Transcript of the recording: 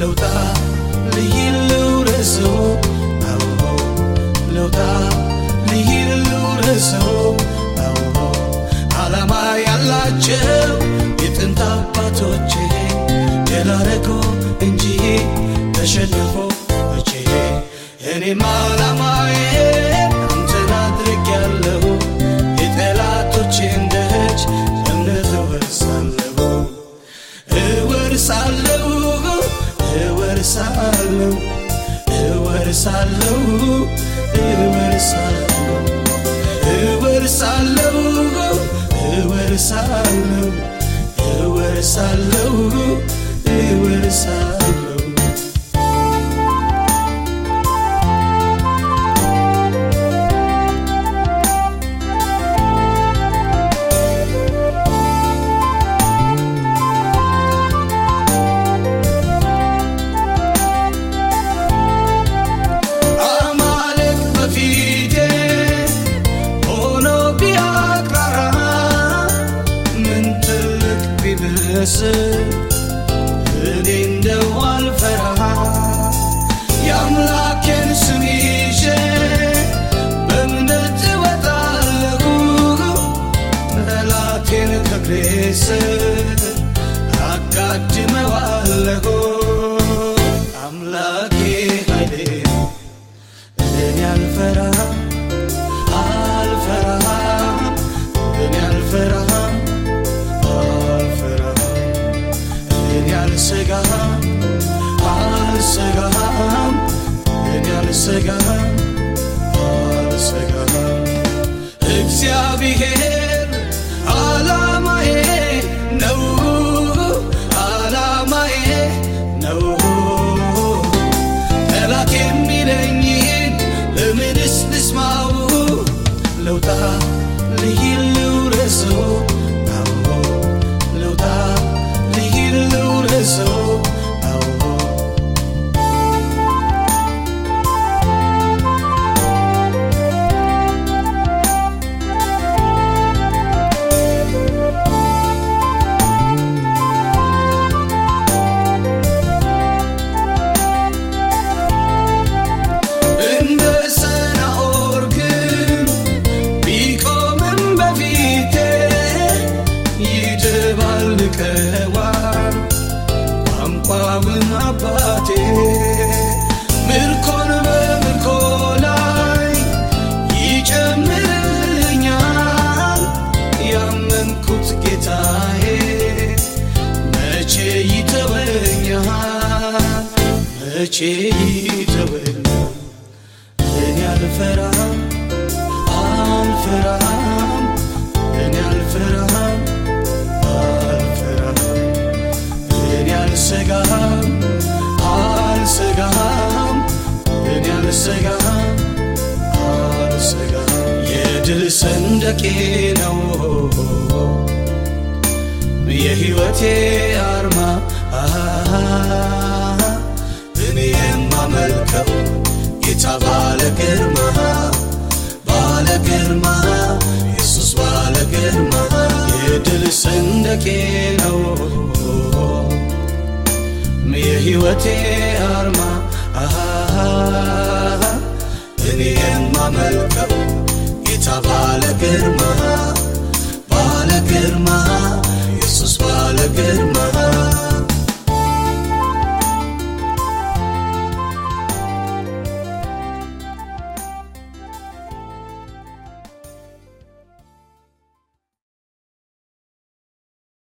ለውጣ ልሂድ ልውረሰው አዎ ለውጣ ልሂድ ልውረሰው አዎ ዓላማ ያላቸው የጥንት አባቶቼ ድል አረጎ እንጂ ተሸንፎ መቼ? እኔ ማላ እወርሳለሁ እወርሳለሁ እወርሳለሁ እወርሳለሁ እወርሳለሁ እወርሳለሁ 的事。ቋንቋውን አባቴ ምርኮን በምርኮ ላይ ይጨምርልኛል ያመንኩት ጌታዬ መቼ ይተወኛል? መቼ ይተወኛል? እኔ አልፈራም አልፈራም እኔ አልፈራም የድል ሰንደቄ ነው። የሕይወቴ አርማ እኔ የማመልከው ጌታ ባለ ግርማ ባለ ግርማ ኢየሱስ ባለ ግርማ የድል ሰንደቄ ነው። የሕይወቴ አርማ እኔ የማመልከው Tabale Pirma